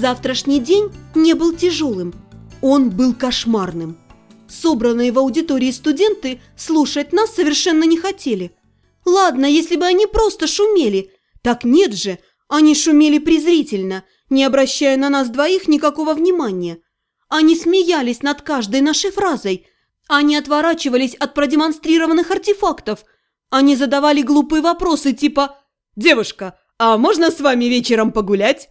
Завтрашний день не был тяжелым, он был кошмарным. Собранные в аудитории студенты слушать нас совершенно не хотели. Ладно, если бы они просто шумели. Так нет же, они шумели презрительно, не обращая на нас двоих никакого внимания. Они смеялись над каждой нашей фразой. Они отворачивались от продемонстрированных артефактов. Они задавали глупые вопросы типа «Девушка, а можно с вами вечером погулять?»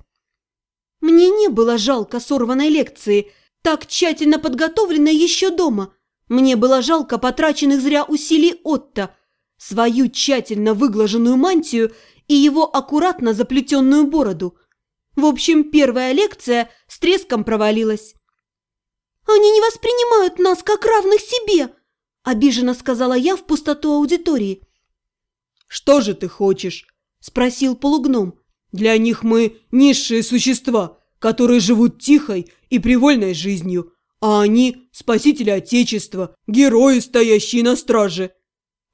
Мне не было жалко сорванной лекции, так тщательно подготовленной еще дома. Мне было жалко потраченных зря усилий Отто, свою тщательно выглаженную мантию и его аккуратно заплетенную бороду. В общем, первая лекция с треском провалилась. «Они не воспринимают нас как равных себе!» – обиженно сказала я в пустоту аудитории. «Что же ты хочешь?» – спросил полугном. Для них мы низшие существа, которые живут тихой и привольной жизнью, а они – спасители Отечества, герои, стоящие на страже».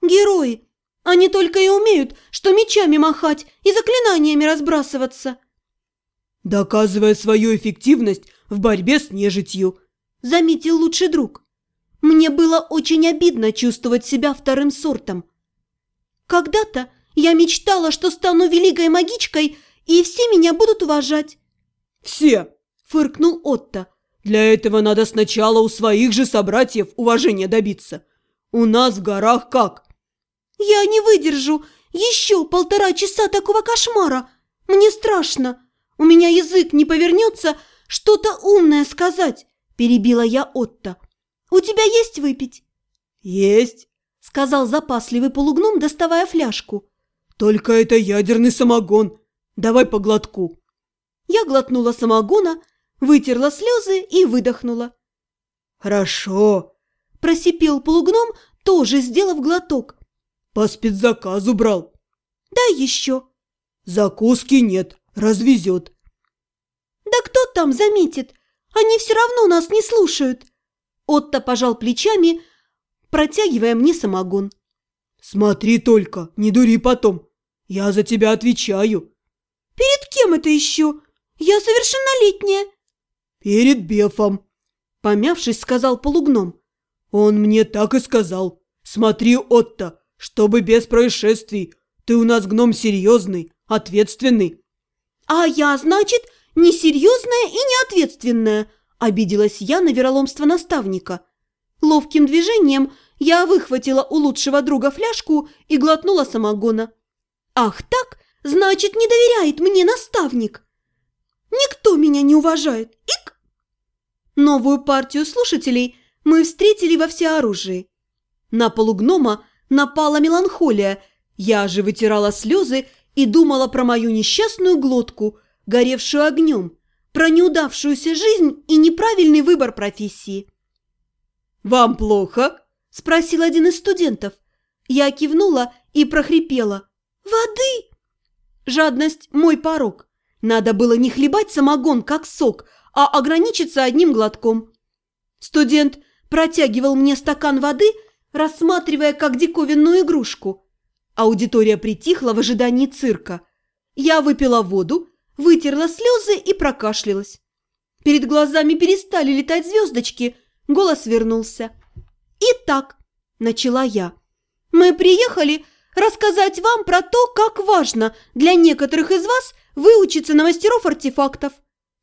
«Герои! Они только и умеют, что мечами махать и заклинаниями разбрасываться!» «Доказывая свою эффективность в борьбе с нежитью», – заметил лучший друг. Мне было очень обидно чувствовать себя вторым сортом. Когда-то я мечтала, что стану великой магичкой и все меня будут уважать». «Все!» – фыркнул Отто. «Для этого надо сначала у своих же собратьев уважения добиться. У нас в горах как?» «Я не выдержу еще полтора часа такого кошмара. Мне страшно. У меня язык не повернется что-то умное сказать», – перебила я Отто. «У тебя есть выпить?» «Есть», – сказал запасливый полугном, доставая фляжку. «Только это ядерный самогон. Давай по глотку». Я глотнула самогона, вытерла слезы и выдохнула. «Хорошо», – просипел полугном, тоже сделав глоток. «По спецзаказу брал». «Дай еще». «Закуски нет, развезет». «Да кто там заметит? Они все равно нас не слушают». Отто пожал плечами, протягивая мне самогон. «Смотри только, не дури потом. Я за тебя отвечаю». «Перед кем это еще? Я совершеннолетняя». «Перед Бефом», – помявшись, сказал полугном. «Он мне так и сказал. Смотри, Отто, чтобы без происшествий. Ты у нас гном серьезный, ответственный». «А я, значит, несерьезная и неответственная», – обиделась я на вероломство наставника. Ловким движением я выхватила у лучшего друга фляжку и глотнула самогона. «Ах так? Значит, не доверяет мне наставник. Никто меня не уважает. Ик! Новую партию слушателей мы встретили во всеоружии. На полугнома напала меланхолия. Я же вытирала слезы и думала про мою несчастную глотку, горевшую огнем, про неудавшуюся жизнь и неправильный выбор профессии. «Вам плохо?» – спросил один из студентов. Я кивнула и прохрипела. «Воды!» Жадность – мой порог. Надо было не хлебать самогон, как сок, а ограничиться одним глотком. Студент протягивал мне стакан воды, рассматривая как диковинную игрушку. Аудитория притихла в ожидании цирка. Я выпила воду, вытерла слезы и прокашлялась. Перед глазами перестали летать звездочки, голос вернулся. «Итак», – начала я, – «мы приехали рассказать вам про то, как важно для некоторых из вас выучиться на мастеров артефактов.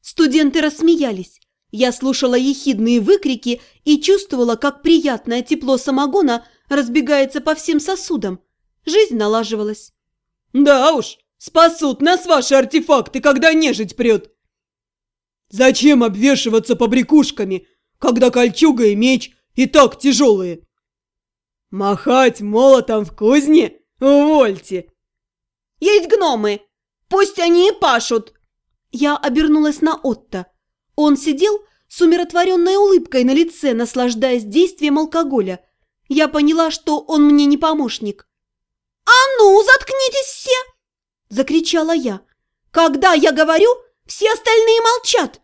Студенты рассмеялись. Я слушала ехидные выкрики и чувствовала, как приятное тепло самогона разбегается по всем сосудам. Жизнь налаживалась. «Да уж, спасут нас ваши артефакты, когда нежить прет!» «Зачем обвешиваться побрякушками, когда кольчуга и меч и так тяжелые?» «Махать молотом в кузне?» «Увольте!» «Есть гномы! Пусть они и пашут!» Я обернулась на Отто. Он сидел с умиротворенной улыбкой на лице, наслаждаясь действием алкоголя. Я поняла, что он мне не помощник. «А ну, заткнитесь все!» – закричала я. «Когда я говорю, все остальные молчат!»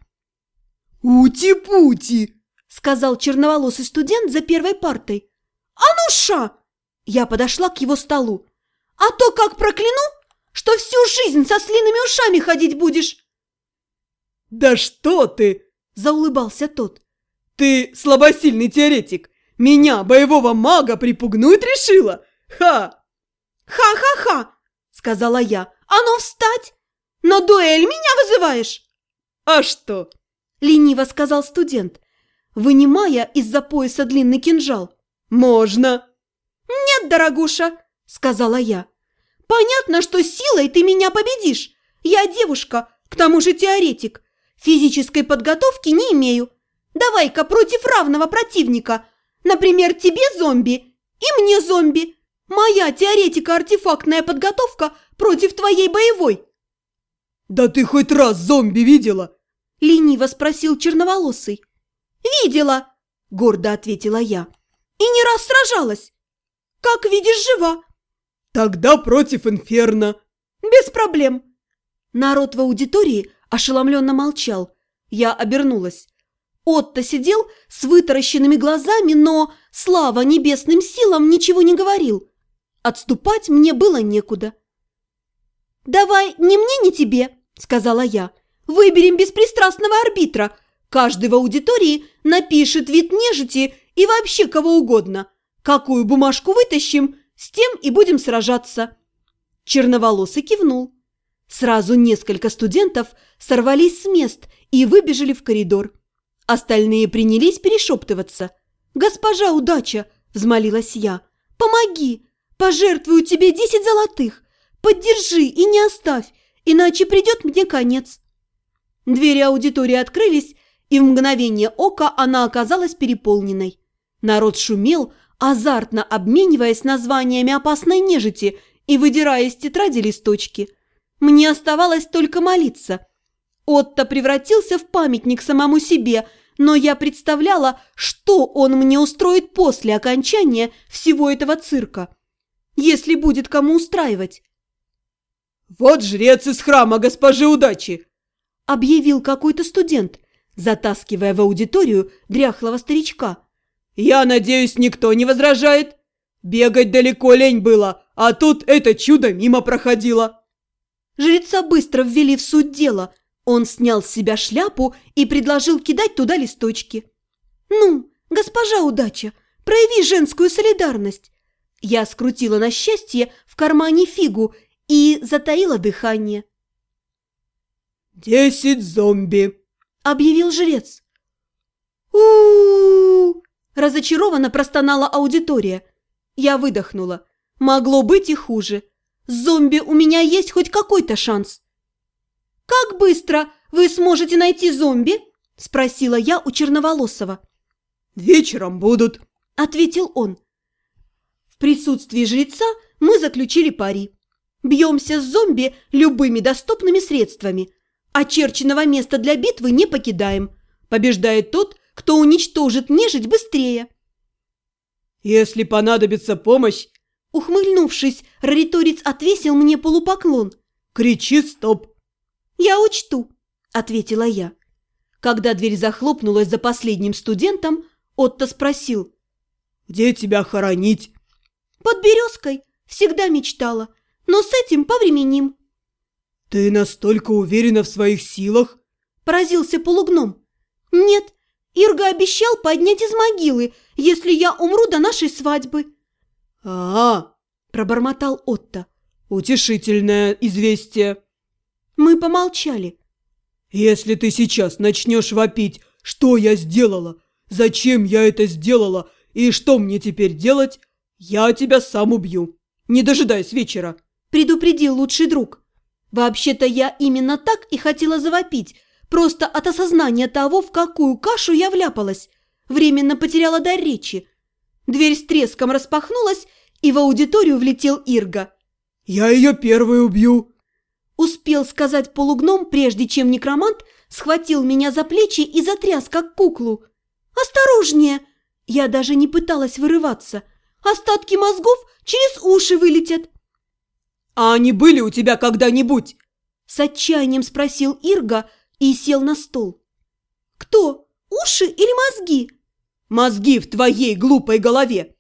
«Ути-пути!» – сказал черноволосый студент за первой партой. «А ну, ша!» Я подошла к его столу. А то как прокляну, что всю жизнь со слиными ушами ходить будешь!» «Да что ты!» – заулыбался тот. «Ты слабосильный теоретик! Меня, боевого мага, припугнуть решила? Ха!» «Ха-ха-ха!» – сказала я. «А ну встать! На дуэль меня вызываешь?» «А что?» – лениво сказал студент, вынимая из-за пояса длинный кинжал. «Можно!» «Нет, дорогуша!» – сказала я. «Понятно, что силой ты меня победишь. Я девушка, к тому же теоретик. Физической подготовки не имею. Давай-ка против равного противника. Например, тебе зомби и мне зомби. Моя теоретика-артефактная подготовка против твоей боевой». «Да ты хоть раз зомби видела?» – лениво спросил черноволосый. «Видела», – гордо ответила я. «И не раз сражалась. Как видишь, жива». «Тогда против инферно». «Без проблем». Народ в аудитории ошеломленно молчал. Я обернулась. Отто сидел с вытаращенными глазами, но, слава небесным силам, ничего не говорил. Отступать мне было некуда. «Давай ни мне, ни тебе», – сказала я. «Выберем беспристрастного арбитра. Каждый в аудитории напишет вид нежити и вообще кого угодно. Какую бумажку вытащим, с тем и будем сражаться». Черноволосый кивнул. Сразу несколько студентов сорвались с мест и выбежали в коридор. Остальные принялись перешептываться. «Госпожа удача!» – взмолилась я. «Помоги! Пожертвую тебе десять золотых! Поддержи и не оставь, иначе придет мне конец!» Двери аудитории открылись, и в мгновение ока она оказалась переполненной. Народ шумел, азартно обмениваясь названиями опасной нежити и выдирая из тетради листочки. Мне оставалось только молиться. Отто превратился в памятник самому себе, но я представляла, что он мне устроит после окончания всего этого цирка, если будет кому устраивать. «Вот жрец из храма госпожи удачи!» – объявил какой-то студент, затаскивая в аудиторию дряхлого старичка. «Я надеюсь, никто не возражает? Бегать далеко лень было, а тут это чудо мимо проходило!» Жреца быстро ввели в суть дела. Он снял с себя шляпу и предложил кидать туда листочки. «Ну, госпожа удача, прояви женскую солидарность!» Я скрутила на счастье в кармане фигу и затаила дыхание. «Десять зомби!» – объявил жрец. у у разочарованно простонала аудитория. Я выдохнула. Могло быть и хуже. С зомби у меня есть хоть какой-то шанс. «Как быстро вы сможете найти зомби?» – спросила я у Черноволосова. «Вечером будут», – ответил он. В присутствии жреца мы заключили пари. Бьемся с зомби любыми доступными средствами. Очерченного места для битвы не покидаем. Побеждает тот, кто уничтожит нежить быстрее. «Если понадобится помощь, Ухмыльнувшись, рариторец отвесил мне полупоклон. «Кричи стоп!» «Я учту», – ответила я. Когда дверь захлопнулась за последним студентом, Отто спросил. «Где тебя хоронить?» «Под березкой. Всегда мечтала. Но с этим повременим». «Ты настолько уверена в своих силах?» – поразился полугном. «Нет, Ирга обещал поднять из могилы, если я умру до нашей свадьбы». «А, – пробормотал Отто. «Утешительное известие». Мы помолчали. «Если ты сейчас начнешь вопить, что я сделала, зачем я это сделала и что мне теперь делать, я тебя сам убью, не дожидаясь вечера», – предупредил лучший друг. «Вообще-то я именно так и хотела завопить, просто от осознания того, в какую кашу я вляпалась. Временно потеряла дар речи. Дверь с треском распахнулась, и в аудиторию влетел Ирга. «Я ее первый убью!» Успел сказать полугном, прежде чем некромант схватил меня за плечи и затряс, как куклу. «Осторожнее!» Я даже не пыталась вырываться. «Остатки мозгов через уши вылетят!» «А они были у тебя когда-нибудь?» С отчаянием спросил Ирга и сел на стол. «Кто? Уши или мозги?» Мозги в твоей глупой голове!»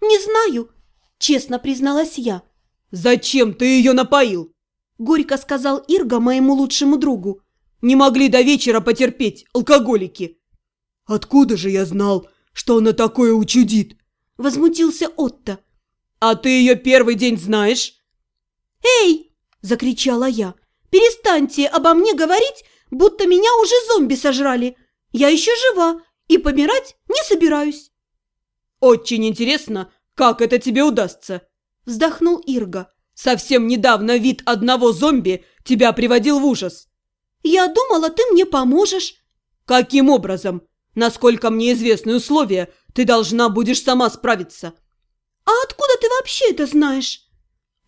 «Не знаю», – честно призналась я. «Зачем ты ее напоил?» – горько сказал Ирга моему лучшему другу. Не могли до вечера потерпеть, алкоголики. Откуда же я знал, что она такое учудит? Возмутился Отто. А ты ее первый день знаешь? «Эй!» – закричала я. «Перестаньте обо мне говорить, будто меня уже зомби сожрали. Я еще жива и помирать не собираюсь». «Очень интересно, как это тебе удастся?» – вздохнул Ирга. «Совсем недавно вид одного зомби тебя приводил в ужас». «Я думала, ты мне поможешь». «Каким образом? Насколько мне известны условия, ты должна будешь сама справиться». «А откуда ты вообще это знаешь?»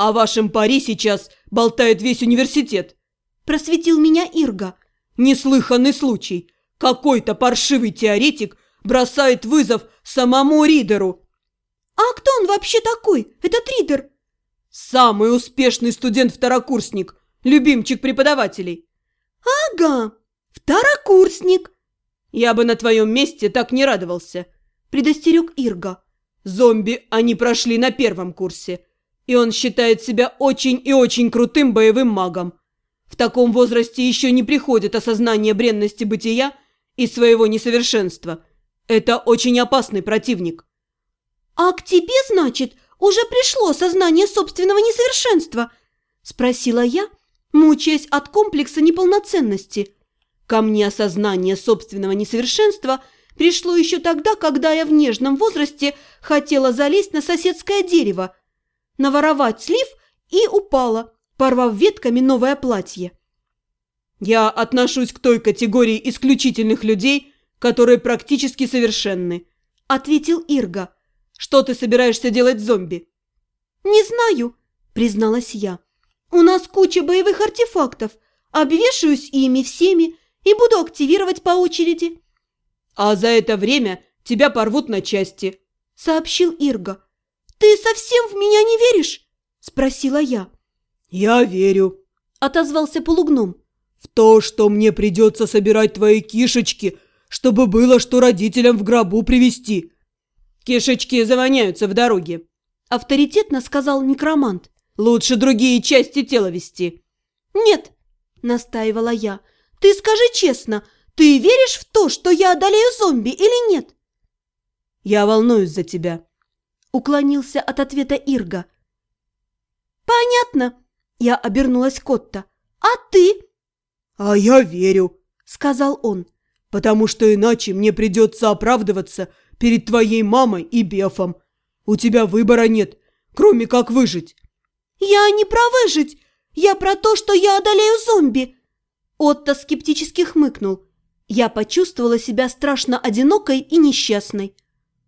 «О вашем пари сейчас болтает весь университет», – просветил меня Ирга. «Неслыханный случай. Какой-то паршивый теоретик бросает вызов самому Ридеру». «А кто он вообще такой, этот Ридер?» «Самый успешный студент-второкурсник, любимчик преподавателей». «Ага, второкурсник». «Я бы на твоем месте так не радовался», – предостерег Ирга. «Зомби они прошли на первом курсе» и он считает себя очень и очень крутым боевым магом. В таком возрасте еще не приходит осознание бренности бытия и своего несовершенства. Это очень опасный противник. «А к тебе, значит, уже пришло сознание собственного несовершенства?» – спросила я, мучаясь от комплекса неполноценности. Ко мне осознание собственного несовершенства пришло еще тогда, когда я в нежном возрасте хотела залезть на соседское дерево – наворовать слив и упала, порвав ветками новое платье. «Я отношусь к той категории исключительных людей, которые практически совершенны», – ответил Ирга. «Что ты собираешься делать с зомби?» «Не знаю», – призналась я. «У нас куча боевых артефактов. Обвешаюсь ими всеми и буду активировать по очереди». «А за это время тебя порвут на части», – сообщил Ирга. «Ты совсем в меня не веришь?» – спросила я. «Я верю», – отозвался полугном. «В то, что мне придется собирать твои кишечки, чтобы было что родителям в гробу привезти». «Кишечки завоняются в дороге», – авторитетно сказал некромант. «Лучше другие части тела вести». «Нет», – настаивала я, – «ты скажи честно, ты веришь в то, что я одолею зомби или нет?» «Я волнуюсь за тебя», Уклонился от ответа Ирга. «Понятно!» Я обернулась к Отто. «А ты?» «А я верю», — сказал он. «Потому что иначе мне придется оправдываться перед твоей мамой и Бефом. У тебя выбора нет, кроме как выжить». «Я не про выжить! Я про то, что я одолею зомби!» Отто скептически хмыкнул. Я почувствовала себя страшно одинокой и несчастной.